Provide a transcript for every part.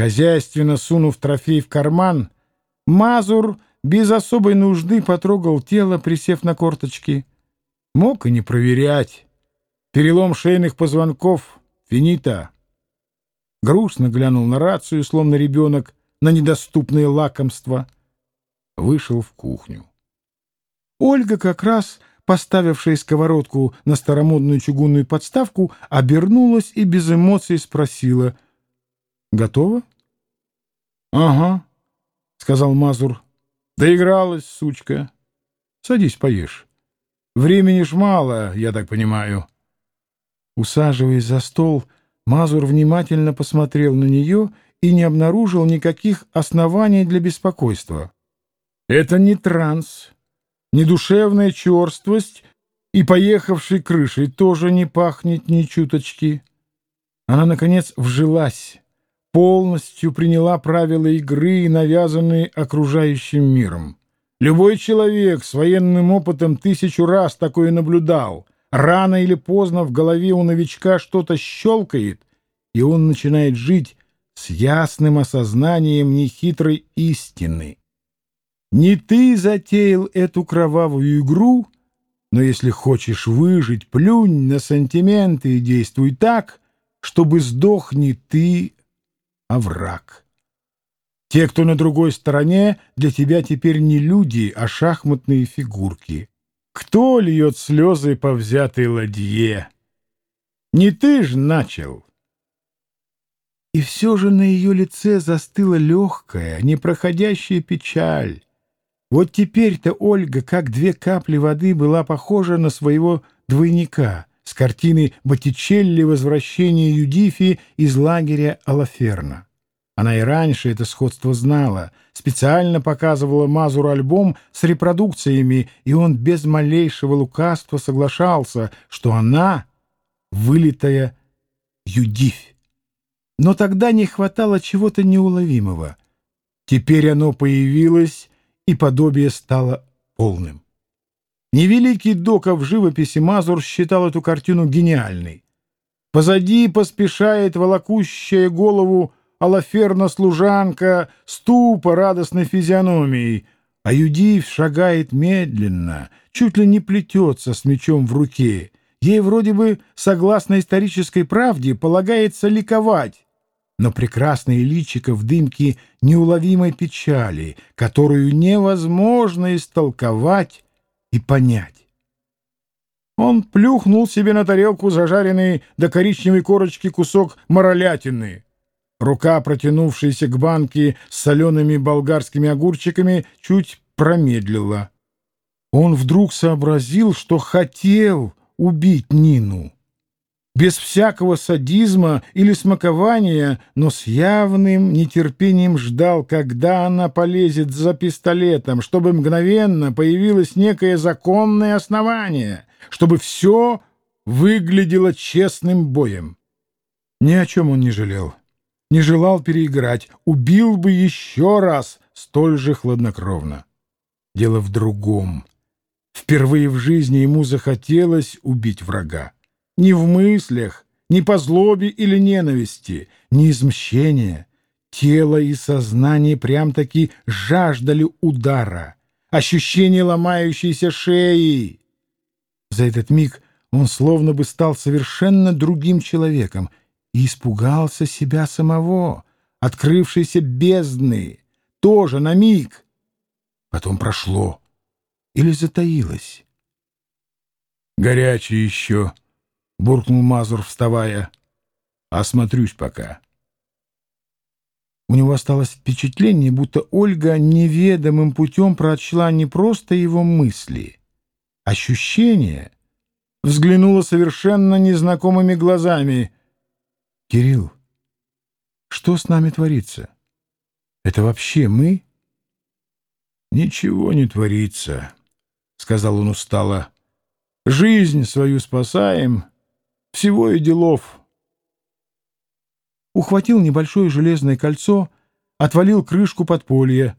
Хозяйственно сунув трофей в карман, Мазур без особой нужды потрогал тело, присев на корточки. Мог и не проверять. Перелом шейных позвонков — финита. Грустно глянул на рацию, словно ребенок, на недоступные лакомства. Вышел в кухню. Ольга как раз, поставившая сковородку на старомодную чугунную подставку, обернулась и без эмоций спросила. «Готово?» «Ага», — сказал Мазур. «Доигралась, сучка. Садись, поешь. Времени ж мало, я так понимаю». Усаживаясь за стол, Мазур внимательно посмотрел на нее и не обнаружил никаких оснований для беспокойства. «Это не транс, не душевная черствость, и поехавшей крышей тоже не пахнет ни чуточки». Она, наконец, вжилась, полностью приняла правила игры, навязанные окружающим миром. Любой человек с военным опытом тысячу раз такое наблюдал. Рано или поздно в голове у новичка что-то щелкает, и он начинает жить с ясным осознанием нехитрой истины. Не ты затеял эту кровавую игру, но если хочешь выжить, плюнь на сантименты и действуй так, чтобы сдох не ты, а враг. Те, кто на другой стороне, для тебя теперь не люди, а шахматные фигурки. Кто льет слезы по взятой ладье? Не ты ж начал. И все же на ее лице застыла легкая, непроходящая печаль. Вот теперь-то Ольга, как две капли воды, была похожа на своего двойника с картины Боттичелли «Возвращение Юдифи» из лагеря Алаферна. Она и раньше это сходство знала, специально показывала Мазуру альбом с репродукциями, и он без малейшего лукавства соглашался, что она — вылитая Юдифь. Но тогда не хватало чего-то неуловимого. Теперь оно появилось, и подобие стало полным. Невеликий Дока в живописи Мазур считал эту картину гениальной. Позади поспешает волокущая голову Алаферна-служанка ступа радостной физиономией, а Юдив шагает медленно, чуть ли не плетется с мечом в руке. Ей вроде бы, согласно исторической правде, полагается ликовать, но прекрасное личико в дымке неуловимой печали, которую невозможно истолковать и понять. Он плюхнул себе на тарелку зажаренный до коричневой корочки кусок моролятины. Рука, протянувшаяся к банке с солеными болгарскими огурчиками, чуть промедлила. Он вдруг сообразил, что хотел убить Нину без всякого садизма или смакования, но с явным нетерпением ждал, когда она полезет за пистолетом, чтобы мгновенно появилось некое законное основание, чтобы все выглядело честным боем. Ни о чем он не жалел, не желал переиграть, убил бы еще раз столь же хладнокровно. Дело в другом. Впервые в жизни ему захотелось убить врага ни в мыслях, ни по злобе или ненависти, ни из мщения. Тело и сознание прям-таки жаждали удара, ощущение ломающейся шеи. За этот миг он словно бы стал совершенно другим человеком и испугался себя самого, открывшейся бездны, тоже на миг. Потом прошло или затаилось. «Горячий еще», — буркнул Мазур, вставая. «Осмотрюсь пока». У него осталось впечатление, будто Ольга неведомым путем прочла не просто его мысли, ощущения, взглянула совершенно незнакомыми глазами. «Кирилл, что с нами творится? Это вообще мы?» «Ничего не творится», — сказал он устало. «Жизнь свою спасаем, всего и делов. Ухватил небольшое железное кольцо, отвалил крышку подполья,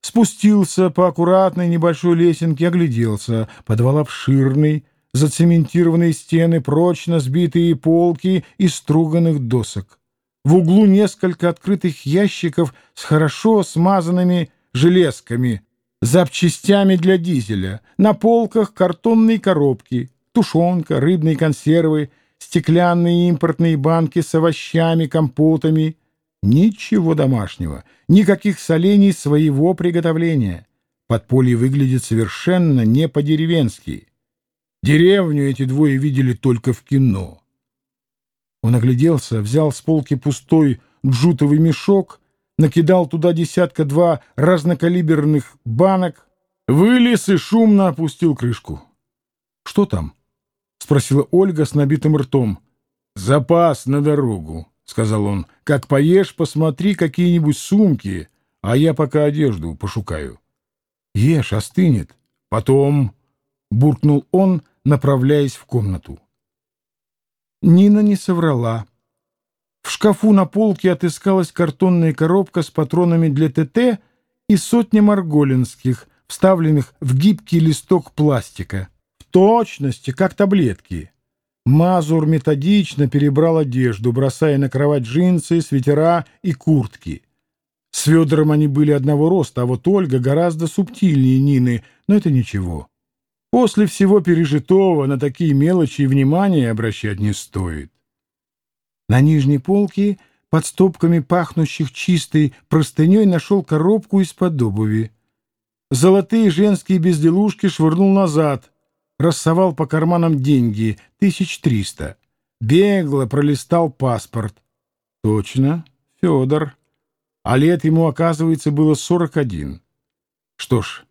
спустился по аккуратной небольшой лесенке, огляделся. Подвал обширный, зацементированные стены, прочно сбитые полки из струганных досок. В углу несколько открытых ящиков с хорошо смазанными железками, запчастями для дизеля. На полках картонные коробки, тушенка, рыбные консервы, стеклянные импортные банки с овощами, компотами. Ничего домашнего, никаких солений своего приготовления. Подполье выглядит совершенно не по-деревенски. Деревню эти двое видели только в кино. Он огляделся, взял с полки пустой джутовый мешок, накидал туда десятка-два разнокалиберных банок, вылез и шумно опустил крышку. — Что там? — спросила Ольга с набитым ртом. — Запас на дорогу, — сказал он. — Как поешь, посмотри какие-нибудь сумки, а я пока одежду пошукаю. — Ешь, остынет. Потом... — буркнул он, направляясь в комнату. Нина не соврала. В шкафу на полке отыскалась картонная коробка с патронами для ТТ и сотня марголинских, вставленных в гибкий листок пластика. Точности, как таблетки. Мазур методично перебрал одежду, бросая на кровать джинсы, свитера и куртки. С Федором они были одного роста, а вот Ольга гораздо субтильнее Нины, но это ничего. После всего пережитого на такие мелочи и внимания обращать не стоит. На нижней полке под стопками пахнущих чистой простыней нашел коробку из-под обуви. Золотые женские безделушки швырнул назад, рассовал по карманам деньги, тысяч триста. Бегло пролистал паспорт. Точно, Федор. А лет ему, оказывается, было сорок один. Что ж,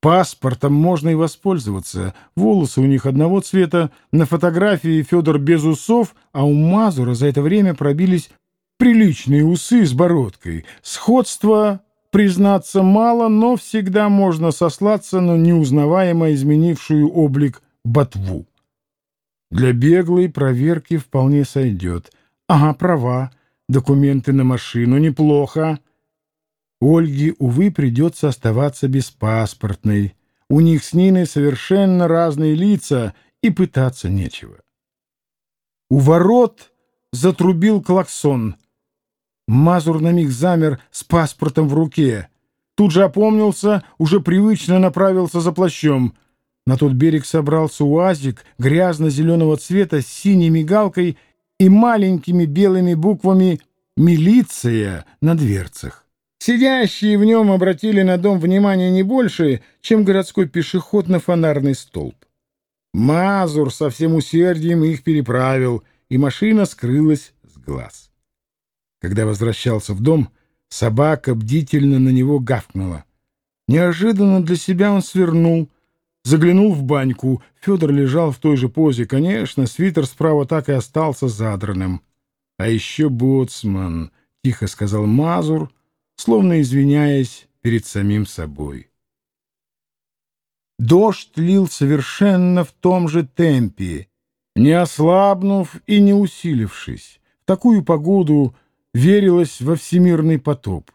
Паспортом можно и воспользоваться. Волосы у них одного цвета. На фотографии Федор без усов, а у Мазура за это время пробились приличные усы с бородкой. Сходства, признаться, мало, но всегда можно сослаться на неузнаваемо изменившую облик ботву. Для беглой проверки вполне сойдет. Ага, права, документы на машину, неплохо. Ольге, увы, придется оставаться беспаспортной. У них с Ниной совершенно разные лица, и пытаться нечего. У ворот затрубил клаксон. Мазур на миг замер с паспортом в руке. Тут же опомнился, уже привычно направился за плащом. На тот берег собрался уазик грязно-зеленого цвета с синей мигалкой и маленькими белыми буквами «Милиция» на дверцах. Сидящие в нем обратили на дом внимание не больше, чем городской пешеход на фонарный столб. Мазур со всем усердием их переправил, и машина скрылась с глаз. Когда возвращался в дом, собака бдительно на него гавкнула. Неожиданно для себя он свернул, заглянул в баньку. Федор лежал в той же позе. Конечно, свитер справа так и остался задранным. — А еще боцман, — тихо сказал Мазур, — словно извиняясь перед самим собой. Дождь лил совершенно в том же темпе, не ослабнув и не усилившись. В такую погоду верилось во всемирный потоп.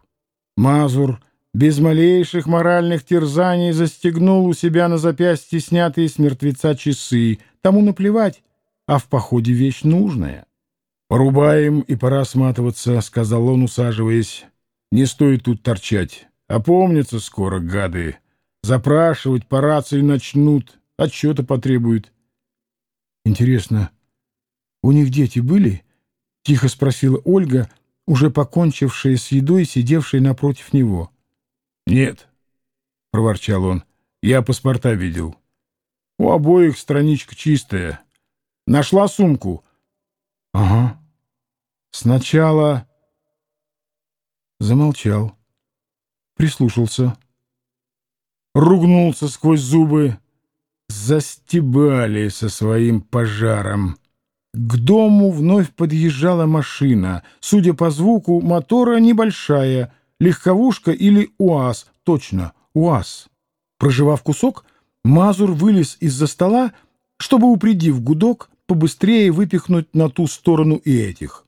Мазур без малейших моральных терзаний застегнул у себя на запястье снятые с мертвеца часы. Тому наплевать, а в походе вещь нужная. «Порубаем, и пора сматываться», — сказал он, усаживаясь. Не стоит тут торчать. Опомнятся скоро, гады. Запрашивать по рации начнут, отчета потребуют. Интересно, у них дети были? Тихо спросила Ольга, уже покончившая с едой, сидевшая напротив него. Нет, проворчал он, я паспорта видел. У обоих страничка чистая. Нашла сумку? Ага. Сначала замолчал, прислушался, ругнулся сквозь зубы. Застебали со своим пожаром. К дому вновь подъезжала машина. Судя по звуку, мотора небольшая, легковушка или УАЗ. Точно, УАЗ. Проживав кусок, Мазур вылез из-за стола, чтобы, упредив гудок, побыстрее выпихнуть на ту сторону и этих.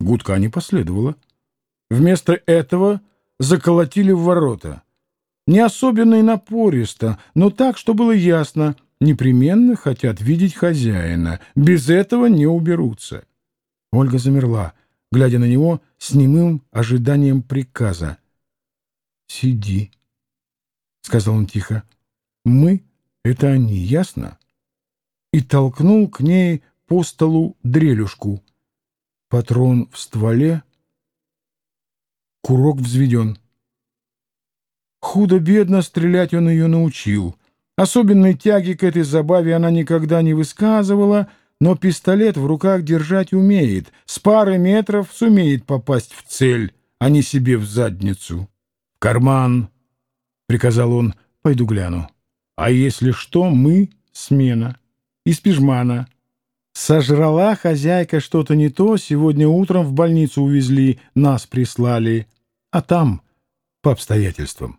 Гудка не последовало. Вместо этого заколотили в ворота. Не особенно и напористо, но так, что было ясно, непременно хотят видеть хозяина. Без этого не уберутся. Ольга замерла. глядя на него с немым ожиданием приказа. «Сиди», — сказал он тихо. «Мы — это они, ясно?» И толкнул к ней по столу дрелюшку. Патрон в стволе, курок взведен. Худо-бедно стрелять он ее научил. Особенной тяги к этой забаве она никогда не высказывала, но пистолет в руках держать умеет, с пары метров сумеет попасть в цель, а не себе в задницу. — карман, — приказал он, — пойду гляну. А если что, мы — смена. Из пижмана. Сожрала хозяйка что-то не то, сегодня утром в больницу увезли, нас прислали. А там по обстоятельствам.